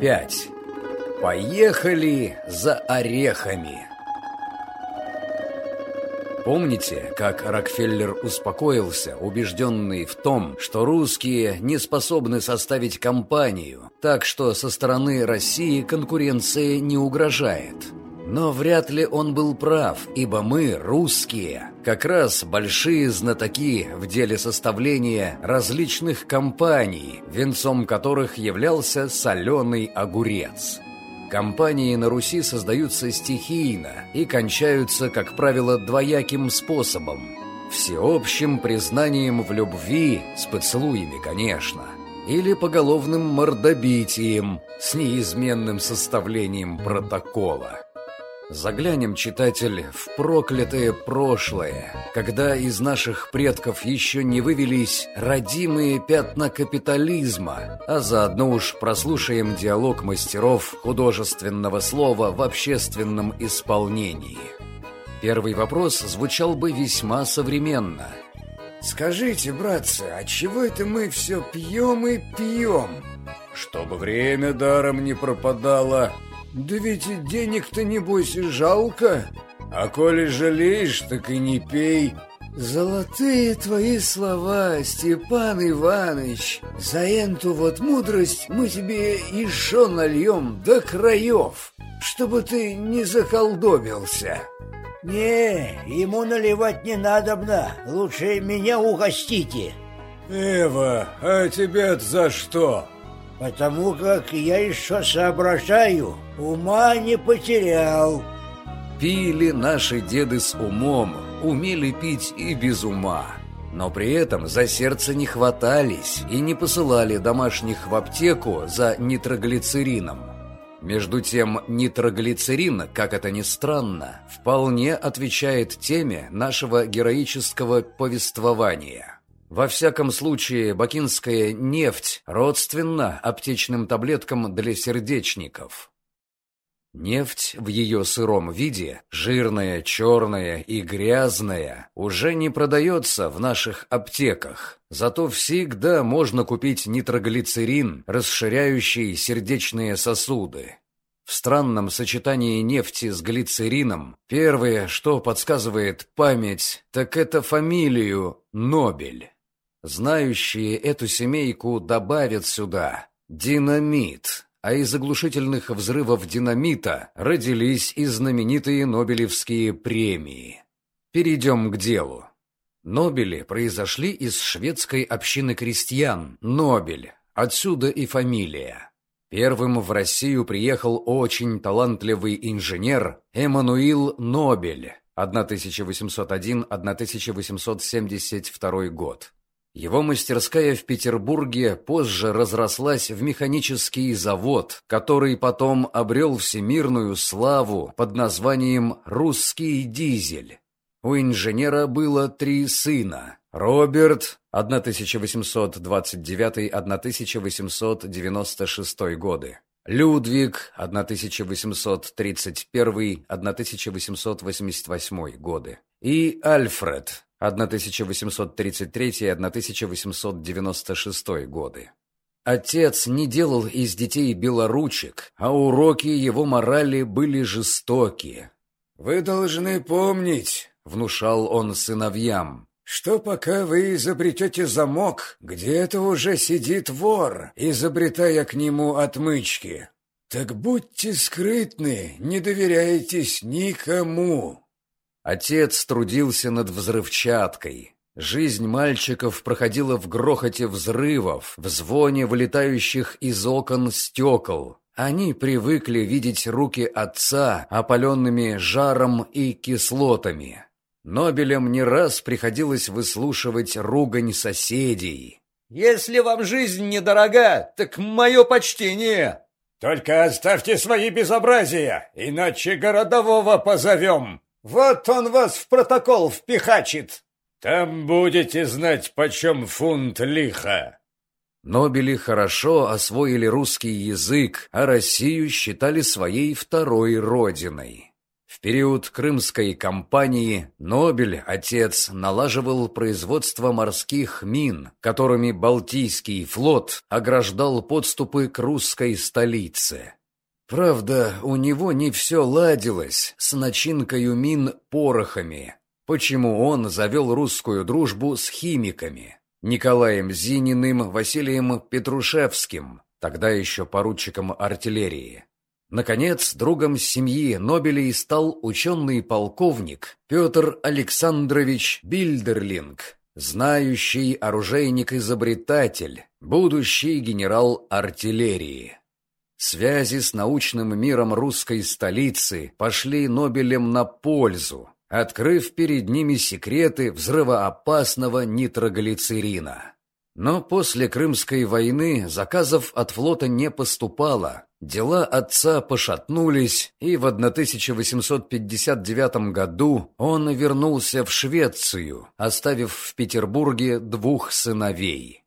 5. Поехали за орехами. Помните, как Рокфеллер успокоился, убежденный в том, что русские не способны составить компанию, так что со стороны России конкуренция не угрожает? Но вряд ли он был прав, ибо мы, русские, как раз большие знатоки в деле составления различных компаний, венцом которых являлся соленый огурец. Компании на Руси создаются стихийно и кончаются, как правило, двояким способом. Всеобщим признанием в любви, с поцелуями, конечно, или поголовным мордобитием с неизменным составлением протокола. Заглянем, читатель, в проклятое прошлое, когда из наших предков еще не вывелись родимые пятна капитализма, а заодно уж прослушаем диалог мастеров художественного слова в общественном исполнении. Первый вопрос звучал бы весьма современно. «Скажите, братцы, а чего это мы все пьем и пьем?» «Чтобы время даром не пропадало», да ведь денег-то, небось, и жалко. А коли жалеешь, так и не пей. Золотые твои слова, Степан Иванович. За эту вот мудрость мы тебе еще нальем до краев, чтобы ты не заколдобился. Не, ему наливать не надобно. Лучше меня угостите. Эва, а тебе за что? Потому как я еще соображаю, ума не потерял. Пили наши деды с умом, умели пить и без ума. Но при этом за сердце не хватались и не посылали домашних в аптеку за нитроглицерином. Между тем, нитроглицерин, как это ни странно, вполне отвечает теме нашего героического повествования – во всяком случае, бакинская нефть родственна аптечным таблеткам для сердечников. Нефть в ее сыром виде, жирная, черная и грязная, уже не продается в наших аптеках. Зато всегда можно купить нитроглицерин, расширяющий сердечные сосуды. В странном сочетании нефти с глицерином первое, что подсказывает память, так это фамилию Нобель. Знающие эту семейку добавят сюда динамит, а из оглушительных взрывов динамита родились и знаменитые Нобелевские премии. Перейдем к делу. Нобели произошли из шведской общины крестьян, Нобель, отсюда и фамилия. Первым в Россию приехал очень талантливый инженер Эммануил Нобель, 1801-1872 год. Его мастерская в Петербурге позже разрослась в механический завод, который потом обрел всемирную славу под названием «Русский дизель». У инженера было три сына – Роберт 1829-1896 годы, Людвиг 1831-1888 годы и Альфред 1833-1896 годы. Отец не делал из детей белоручек, а уроки его морали были жестокие. «Вы должны помнить», — внушал он сыновьям, «что пока вы изобретете замок, где-то уже сидит вор, изобретая к нему отмычки. Так будьте скрытны, не доверяйтесь никому». Отец трудился над взрывчаткой. Жизнь мальчиков проходила в грохоте взрывов, в звоне вылетающих из окон стекол. Они привыкли видеть руки отца, опаленными жаром и кислотами. Нобелям не раз приходилось выслушивать ругань соседей. «Если вам жизнь недорога, так мое почтение!» «Только оставьте свои безобразия, иначе городового позовем!» Вот он вас в протокол впихачит. Там будете знать, почем фунт лиха. Нобели хорошо освоили русский язык, а Россию считали своей второй родиной. В В период Крымской кампании Нобель, отец, налаживал производство морских мин, которыми Балтийский флот ограждал подступы к русской столице. Правда, у него не все ладилось с начинкой мин порохами, почему он завел русскую дружбу с химиками Николаем Зининым, Василием Петрушевским, тогда еще поручиком артиллерии. Наконец, другом семьи Нобелей стал ученый-полковник Петр Александрович Бильдерлинг, знающий оружейник-изобретатель, будущий генерал артиллерии. Связи с научным миром русской столицы пошли Нобелем на пользу, открыв перед ними секреты взрывоопасного нитроглицерина. Но после Крымской войны заказов от флота не поступало, Дела отца пошатнулись, и в 1859 году он вернулся в Швецию, оставив в Петербурге двух сыновей.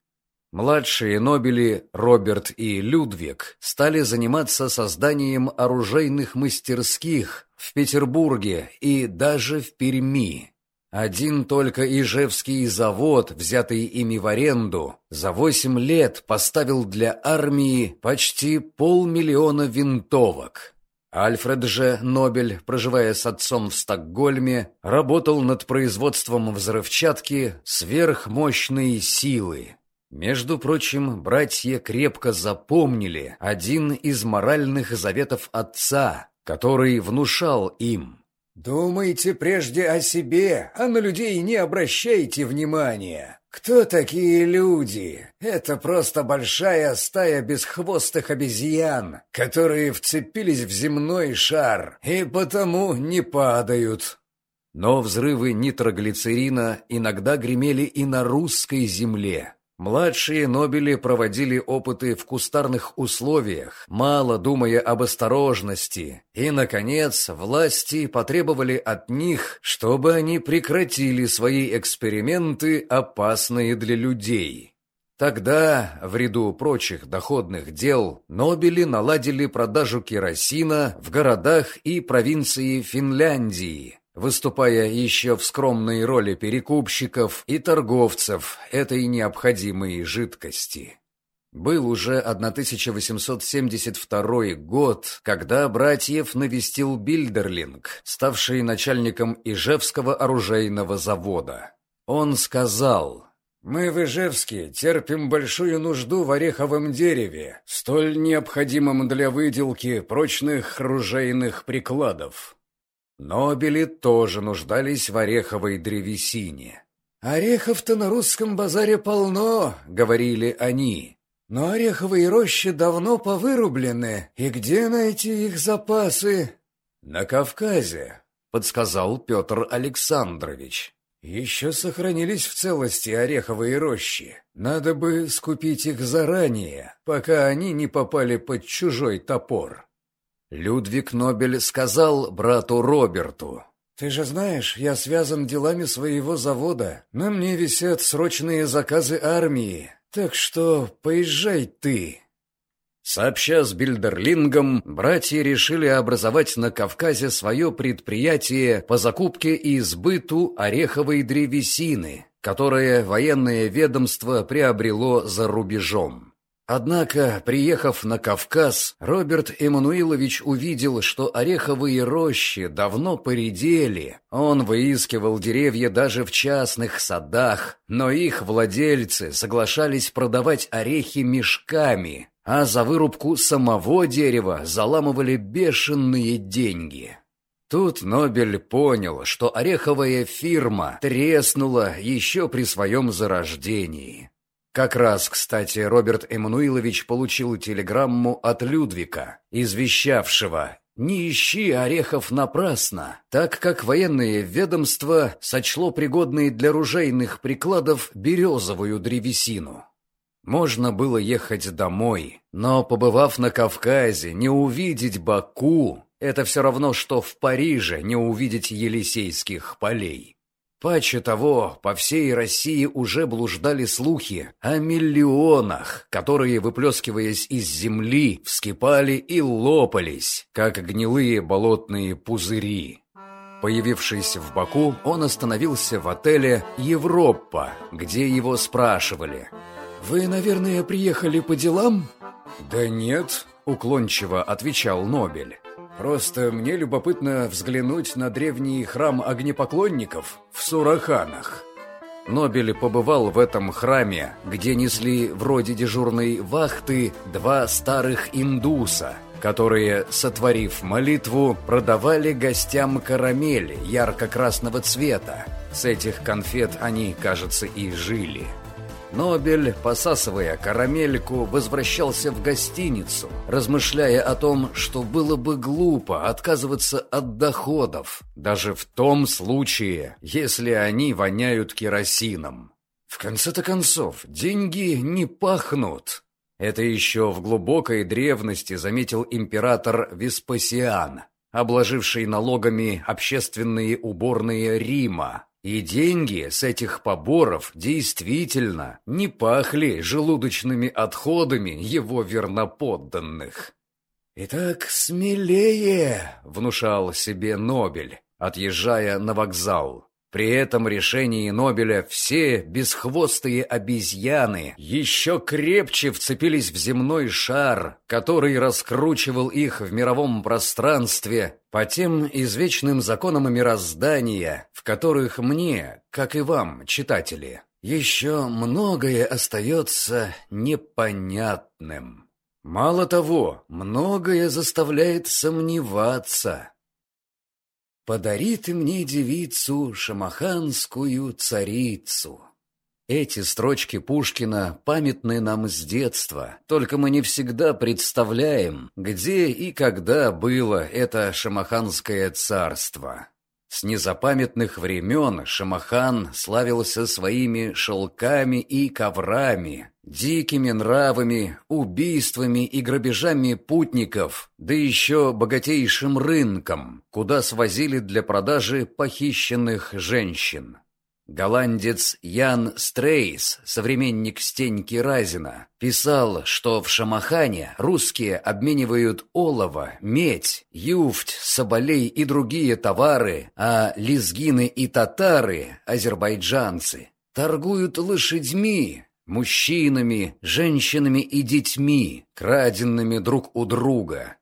Младшие Нобели, Роберт и Людвиг, стали заниматься созданием оружейных мастерских в Петербурге и даже в Перми. Один только Ижевский завод, взятый ими в аренду, за восемь лет поставил для армии почти полмиллиона винтовок. Альфред же Нобель, проживая с отцом в Стокгольме, работал над производством взрывчатки сверхмощной силы. Между прочим, братья крепко запомнили один из моральных заветов отца, который внушал им – Думайте прежде о себе, а на людей не обращайте внимания. Кто такие люди? Это просто большая стая бесхвостых обезьян, которые вцепились в земной шар и потому не падают. Но взрывы нитроглицерина иногда гремели и на русской земле. Младшие Нобели проводили опыты в кустарных условиях, мало думая об осторожности, и, наконец, власти потребовали от них, чтобы они прекратили свои эксперименты, опасные для людей. Тогда, в ряду прочих доходных дел, Нобели наладили продажу керосина в городах и провинции Финляндии, выступая еще в скромной роли перекупщиков и торговцев этой необходимой жидкости. Был уже 1872 год, когда братьев навестил Бильдерлинг, ставший начальником Ижевского оружейного завода. Он сказал, «Мы в Ижевске терпим большую нужду в ореховом дереве, столь необходимом для выделки прочных оружейных прикладов. Нобели тоже нуждались в ореховой древесине. «Орехов-то на русском базаре полно», — говорили они. «Но ореховые рощи давно повырублены, и где найти их запасы?» «На Кавказе», — подсказал Петр Александрович. «Еще сохранились в целости ореховые рощи. Надо бы скупить их заранее, пока они не попали под чужой топор». Людвиг Нобель сказал брату Роберту. «Ты же знаешь, я связан делами своего завода. На мне висят срочные заказы армии. Так что поезжай ты». Сообща с Бильдерлингом, братья решили образовать на Кавказе свое предприятие по закупке и сбыту ореховой древесины, которое военное ведомство приобрело за рубежом. Однако, приехав на Кавказ, Роберт Эммануилович увидел, что ореховые рощи давно поредели. Он выискивал деревья даже в частных садах, но их владельцы соглашались продавать орехи мешками, а за вырубку самого дерева заламывали бешеные деньги. Тут Нобель понял, что ореховая фирма треснула еще при своем зарождении. Как раз, кстати, Роберт Эммануилович получил телеграмму от Людвика, извещавшего «Не ищи орехов напрасно», так как военное ведомство сочло пригодной для ружейных прикладов березовую древесину. Можно было ехать домой, но, побывав на Кавказе, не увидеть Баку – это все равно, что в Париже не увидеть Елисейских полей. Паче того, по всей России уже блуждали слухи о миллионах, которые, выплескиваясь из земли, вскипали и лопались, как гнилые болотные пузыри. Появившись в Баку, он остановился в отеле «Европа», где его спрашивали. «Вы, наверное, приехали по делам?» «Да нет», — уклончиво отвечал Нобель. «Просто мне любопытно взглянуть на древний храм огнепоклонников в Сураханах». Нобель побывал в этом храме, где несли вроде дежурной вахты два старых индуса — которые, сотворив молитву, продавали гостям карамель ярко-красного цвета. С этих конфет они, кажется, и жили. Нобель, посасывая карамельку, возвращался в гостиницу, размышляя о том, что было бы глупо отказываться от доходов, даже в том случае, если они воняют керосином. В конце-то концов, деньги не пахнут, это еще в глубокой древности заметил император Веспасиан, обложивший налогами общественные уборные Рима. И деньги с этих поборов действительно не пахли желудочными отходами его верноподданных. «Итак, смелее!» — внушал себе Нобель, отъезжая на вокзал. При этом решении Нобеля все бесхвостые обезьяны еще крепче вцепились в земной шар, который раскручивал их в мировом пространстве по тем извечным законам мироздания, в которых мне, как и вам, читатели, еще многое остается непонятным. Мало того, многое заставляет сомневаться. «Подари ты мне девицу, шамаханскую царицу». Эти строчки Пушкина памятны нам с детства, только мы не всегда представляем, где и когда было это шамаханское царство. С незапамятных времен Шамахан славился своими шелками и коврами, дикими нравами, убийствами и грабежами путников, да еще богатейшим рынком, куда свозили для продажи похищенных женщин. Голландец Ян Стрейс, современник Стеньки Разина, писал, что в Шамахане русские обменивают олово, медь, юфть, соболей и другие товары, а лезгины и татары, азербайджанцы, торгуют лошадьми, мужчинами, женщинами и детьми, краденными друг у друга.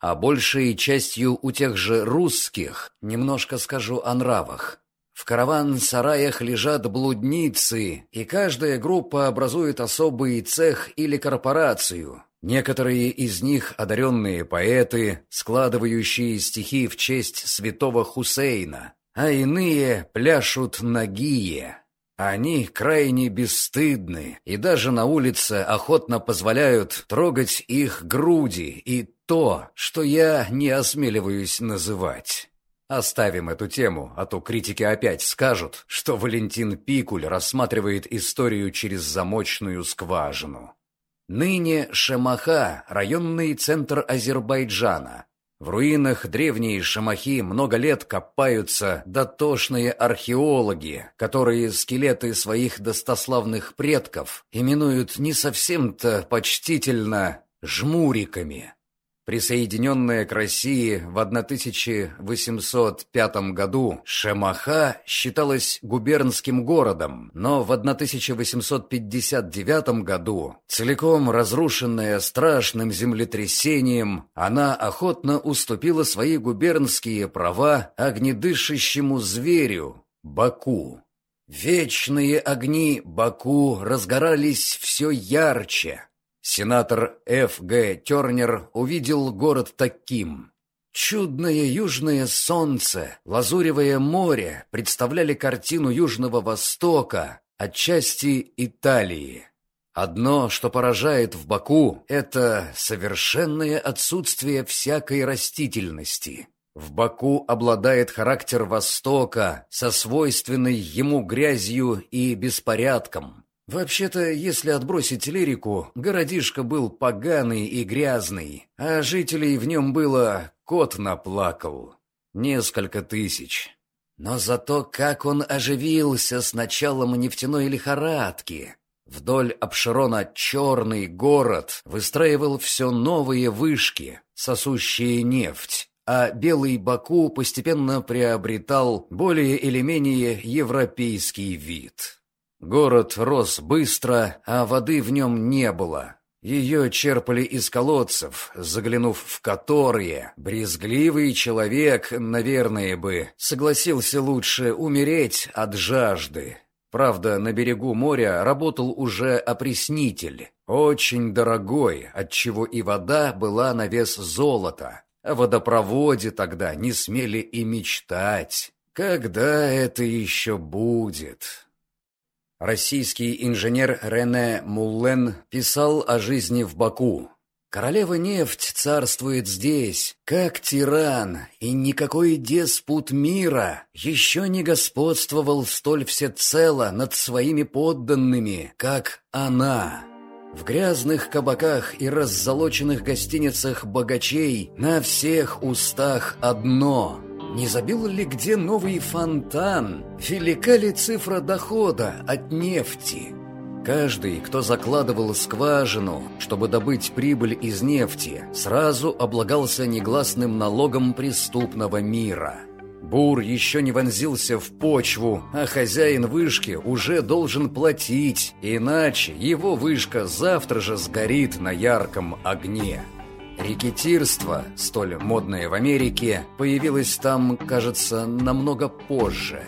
А большей частью у тех же русских, немножко скажу о нравах, в караван-сараях лежат блудницы, и каждая группа образует особый цех или корпорацию. Некоторые из них одаренные поэты, складывающие стихи в честь святого Хусейна, а иные пляшут нагие. Они крайне бесстыдны и даже на улице охотно позволяют трогать их груди и то, что я не осмеливаюсь называть. Оставим эту тему, а то критики опять скажут, что Валентин Пикуль рассматривает историю через замочную скважину. Ныне Шамаха – районный центр Азербайджана. В руинах древней Шамахи много лет копаются дотошные археологи, которые скелеты своих достославных предков именуют не совсем-то почтительно «жмуриками». Присоединенная к России в 1805 году, Шемаха считалась губернским городом, но в 1859 году, целиком разрушенная страшным землетрясением, она охотно уступила свои губернские права огнедышащему зверю – Баку. Вечные огни Баку разгорались все ярче, Сенатор Ф. Г. Тернер увидел город таким. Чудное южное солнце, лазуревое море представляли картину Южного Востока, отчасти Италии. Одно, что поражает в Баку, это совершенное отсутствие всякой растительности. В Баку обладает характер Востока со свойственной ему грязью и беспорядком. Вообще-то, если отбросить лирику, городишко был поганый и грязный, а жителей в нем было кот наплакал. Несколько тысяч. Но зато как он оживился с началом нефтяной лихорадки. Вдоль Обширона черный город выстраивал все новые вышки, сосущие нефть, а Белый Баку постепенно приобретал более или менее европейский вид. Город рос быстро, а воды в нем не было. Ее черпали из колодцев, заглянув в которые, брезгливый человек, наверное бы, согласился лучше умереть от жажды. Правда, на берегу моря работал уже опреснитель, очень дорогой, отчего и вода была на вес золота. О водопроводе тогда не смели и мечтать. Когда это еще будет? Российский инженер Рене Муллен писал о жизни в Баку. «Королева нефть царствует здесь, как тиран, и никакой деспут мира еще не господствовал столь всецело над своими подданными, как она». В грязных кабаках и раззолоченных гостиницах богачей на всех устах одно – не забил ли где новый фонтан? Велика ли цифра дохода от нефти? Каждый, кто закладывал скважину, чтобы добыть прибыль из нефти, сразу облагался негласным налогом преступного мира. Бур еще не вонзился в почву, а хозяин вышки уже должен платить, иначе его вышка завтра же сгорит на ярком огне. Рекетирство, столь модное в Америке, появилось там, кажется, намного позже.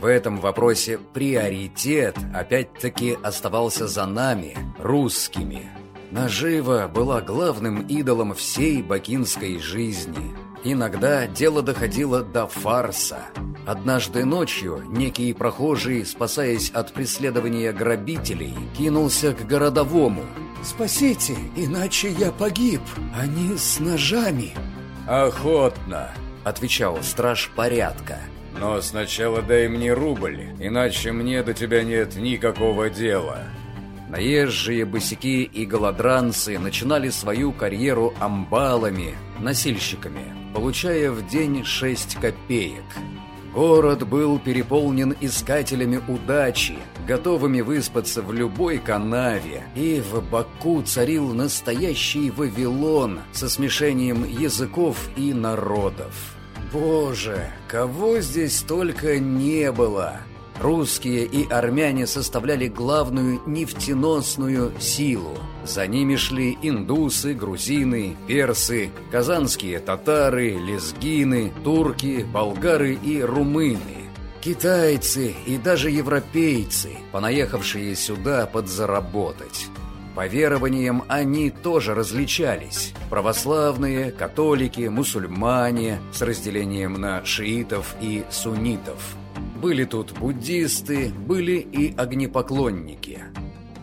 В этом вопросе приоритет опять-таки оставался за нами, русскими. Нажива была главным идолом всей бакинской жизни. Иногда дело доходило до фарса. Однажды ночью некий прохожий, спасаясь от преследования грабителей, кинулся к городовому – Спасите, иначе я погиб. Они с ножами. Охотно, отвечал страж порядка. Но сначала дай мне рубль, иначе мне до тебя нет никакого дела. Наезжие босяки и голодранцы начинали свою карьеру амбалами, носильщиками, получая в день 6 копеек. Город был переполнен искателями удачи, готовыми выспаться в любой канаве, и в Баку царил настоящий Вавилон со смешением языков и народов. Боже, кого здесь только не было! Русские и армяне составляли главную нефтеносную силу. За ними шли индусы, грузины, персы, казанские татары, лезгины, турки, болгары и румыны. Китайцы и даже европейцы, понаехавшие сюда подзаработать. По верованиям они тоже различались. Православные, католики, мусульмане с разделением на шиитов и суннитов – были тут буддисты, были и огнепоклонники.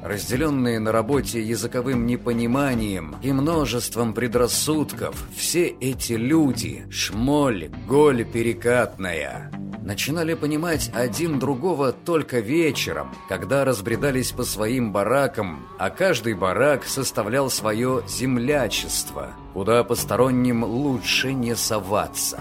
Разделенные на работе языковым непониманием и множеством предрассудков, все эти люди, шмоль, голь перекатная, начинали понимать один другого только вечером, когда разбредались по своим баракам, а каждый барак составлял свое землячество, куда посторонним лучше не соваться.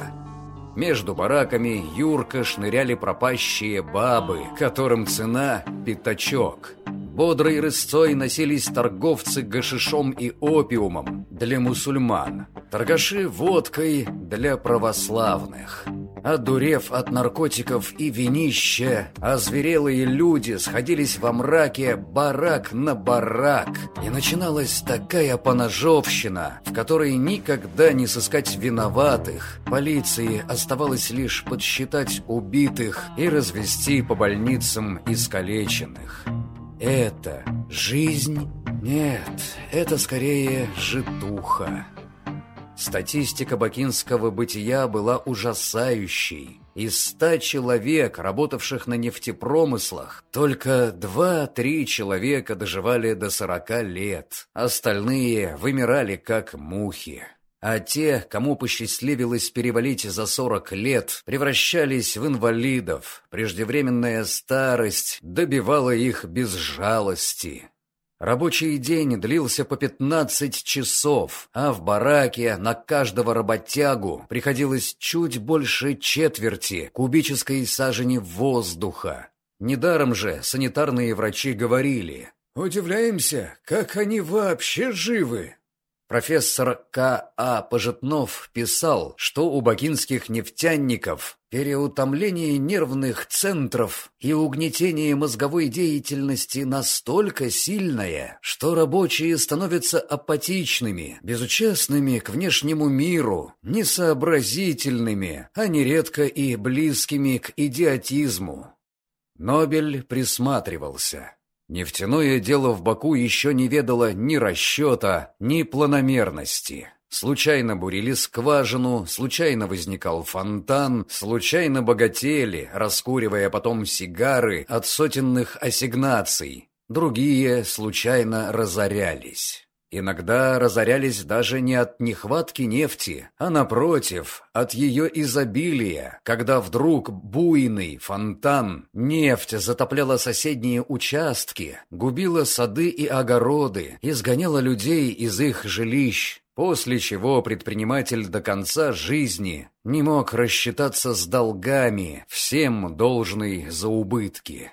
Между бараками Юрка шныряли пропащие бабы, которым цена – пятачок. Бодрой рысцой носились торговцы гашишом и опиумом для мусульман, торгаши водкой для православных. Одурев от наркотиков и винища, озверелые люди сходились во мраке барак на барак, и начиналась такая поножовщина, в которой никогда не сыскать виноватых. Полиции оставалось лишь подсчитать убитых и развести по больницам искалеченных. Это жизнь? Нет, это скорее житуха. Статистика бакинского бытия была ужасающей. Из ста человек, работавших на нефтепромыслах, только два-три человека доживали до сорока лет. Остальные вымирали как мухи. А те, кому посчастливилось перевалить за сорок лет, превращались в инвалидов. Преждевременная старость добивала их без жалости. Рабочий день длился по 15 часов, а в бараке на каждого работягу приходилось чуть больше четверти кубической сажени воздуха. Недаром же санитарные врачи говорили «Удивляемся, как они вообще живы!» Профессор К. А. Пожитнов писал, что у бакинских нефтяников переутомление нервных центров и угнетение мозговой деятельности настолько сильное, что рабочие становятся апатичными, безучастными к внешнему миру, несообразительными, а нередко и близкими к идиотизму. Нобель присматривался. Нефтяное дело в Баку еще не ведало ни расчета, ни планомерности. Случайно бурили скважину, случайно возникал фонтан, случайно богатели, раскуривая потом сигары от сотенных ассигнаций. Другие случайно разорялись. Иногда разорялись даже не от нехватки нефти, а напротив, от ее изобилия, когда вдруг буйный фонтан, нефть затопляла соседние участки, губила сады и огороды, изгоняла людей из их жилищ, после чего предприниматель до конца жизни не мог рассчитаться с долгами, всем должный за убытки.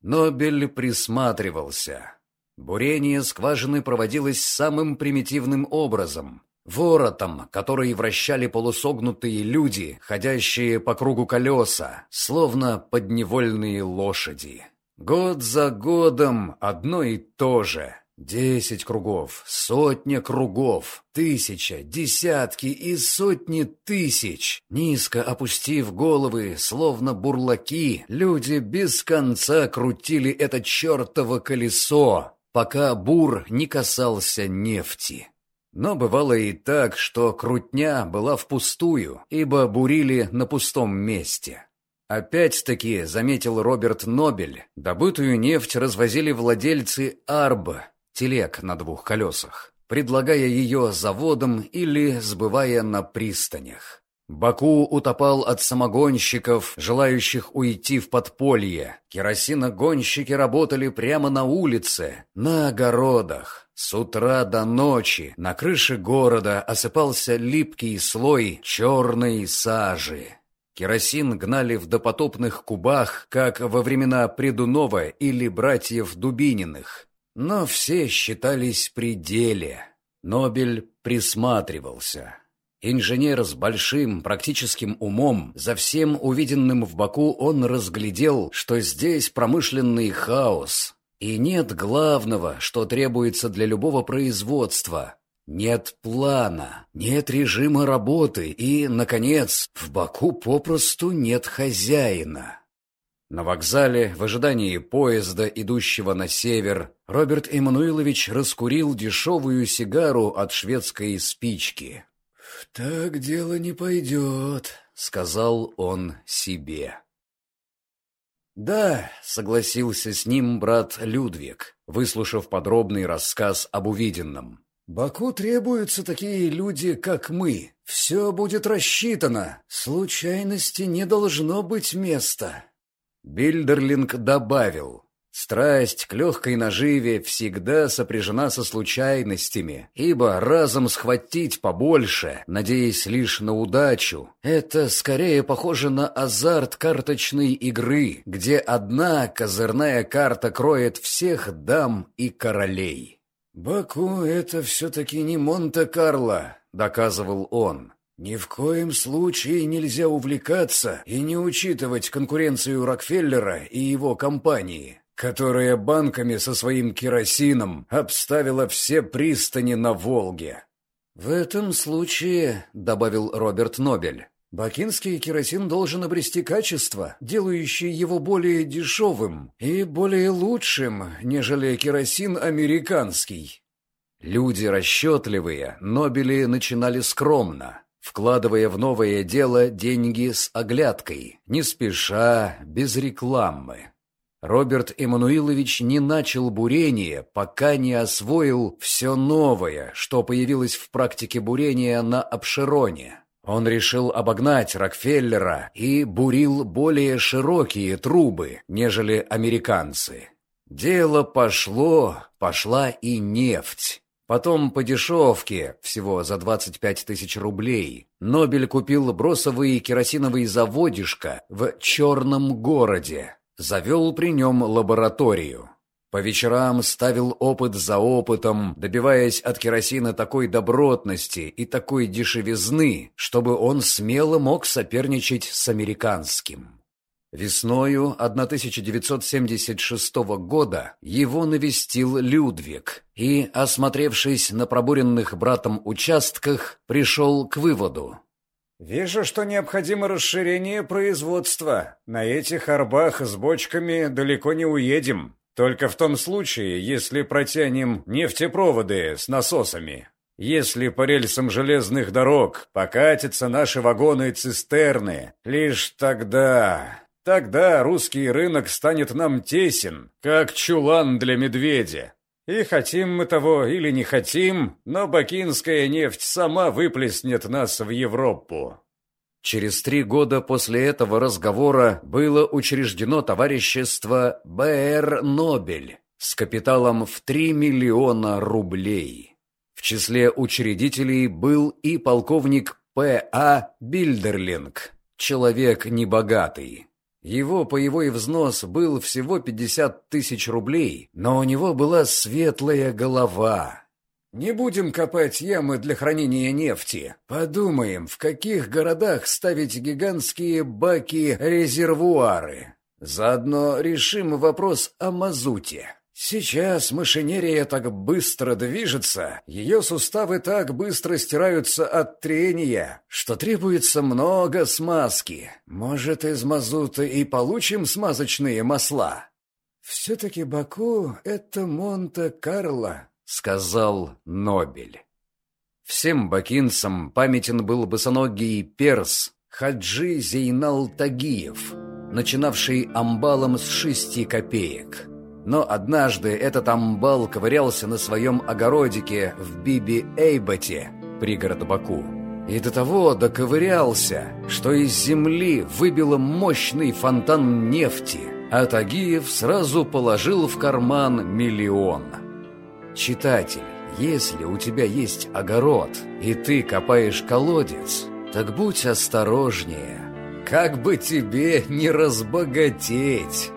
Нобель присматривался. Бурение скважины проводилось самым примитивным образом. Воротом, который вращали полусогнутые люди, ходящие по кругу колеса, словно подневольные лошади. Год за годом одно и то же. Десять кругов, сотня кругов, тысяча, десятки и сотни тысяч. Низко опустив головы, словно бурлаки, люди без конца крутили это чертово колесо, пока бур не касался нефти. Но бывало и так, что крутня была впустую, ибо бурили на пустом месте. Опять-таки, заметил Роберт Нобель, добытую нефть развозили владельцы Арб, телег на двух колесах, предлагая ее заводам или сбывая на пристанях. Баку утопал от самогонщиков, желающих уйти в подполье. Керосиногонщики работали прямо на улице, на огородах. С утра до ночи на крыше города осыпался липкий слой черной сажи. Керосин гнали в допотопных кубах, как во времена Придунова или братьев Дубининых. Но все считались при деле. Нобель присматривался. Инженер с большим практическим умом, за всем увиденным в Баку он разглядел, что здесь промышленный хаос. И нет главного, что требуется для любого производства. Нет плана, нет режима работы и, наконец, в Баку попросту нет хозяина. На вокзале, в ожидании поезда, идущего на север, Роберт Эммануилович раскурил дешевую сигару от шведской спички. «Так дело не пойдет», — сказал он себе. «Да», — согласился с ним брат Людвиг, выслушав подробный рассказ об увиденном. «Баку требуются такие люди, как мы. Все будет рассчитано. Случайности не должно быть места». Бильдерлинг добавил. Страсть к легкой наживе всегда сопряжена со случайностями, ибо разом схватить побольше, надеясь лишь на удачу, это скорее похоже на азарт карточной игры, где одна козырная карта кроет всех дам и королей. «Баку — это все-таки не Монте-Карло», — доказывал он. «Ни в коем случае нельзя увлекаться и не учитывать конкуренцию Рокфеллера и его компании» которая банками со своим керосином обставила все пристани на Волге. «В этом случае», — добавил Роберт Нобель, «бакинский керосин должен обрести качество, делающее его более дешевым и более лучшим, нежели керосин американский». Люди расчетливые, Нобели начинали скромно, вкладывая в новое дело деньги с оглядкой, не спеша, без рекламы. Роберт Эммануилович не начал бурение, пока не освоил все новое, что появилось в практике бурения на Обшироне. Он решил обогнать Рокфеллера и бурил более широкие трубы, нежели американцы. Дело пошло, пошла и нефть. Потом по дешевке, всего за 25 тысяч рублей, Нобель купил бросовый керосиновый заводишко в Черном городе, завел при нем лабораторию. По вечерам ставил опыт за опытом, добиваясь от керосина такой добротности и такой дешевизны, чтобы он смело мог соперничать с американским. Весною 1976 года его навестил Людвиг и, осмотревшись на пробуренных братом участках, пришел к выводу. «Вижу, что необходимо расширение производства. На этих арбах с бочками далеко не уедем. Только в том случае, если протянем нефтепроводы с насосами. Если по рельсам железных дорог покатятся наши вагоны и цистерны, лишь тогда... Тогда русский рынок станет нам тесен, как чулан для медведя. И хотим мы того или не хотим, но бакинская нефть сама выплеснет нас в Европу. Через три года после этого разговора было учреждено товарищество БР «Нобель» с капиталом в 3 миллиона рублей. В числе учредителей был и полковник П.А. Бильдерлинг, человек небогатый. Его боевой взнос был всего 50 тысяч рублей, но у него была светлая голова, не будем копать ямы для хранения нефти. Подумаем, в каких городах ставить гигантские баки-резервуары. Заодно решим вопрос о мазуте. Сейчас машинерия так быстро движется, ее суставы так быстро стираются от трения, что требуется много смазки. Может, из мазута и получим смазочные масла? Все-таки Баку — это Монте-Карло, — сказал Нобель. Всем бакинцам памятен был босоногий перс Хаджи Зейнал Тагиев, начинавший амбалом с шести копеек. Но однажды этот амбал ковырялся на своем огородике в Биби-Эйбате, пригород Баку. И до того доковырялся, что из земли выбило мощный фонтан нефти, а Тагиев сразу положил в карман миллион – Читатель, если у тебя есть огород, и ты копаешь колодец, так будь осторожнее. Как бы тебе не разбогатеть!»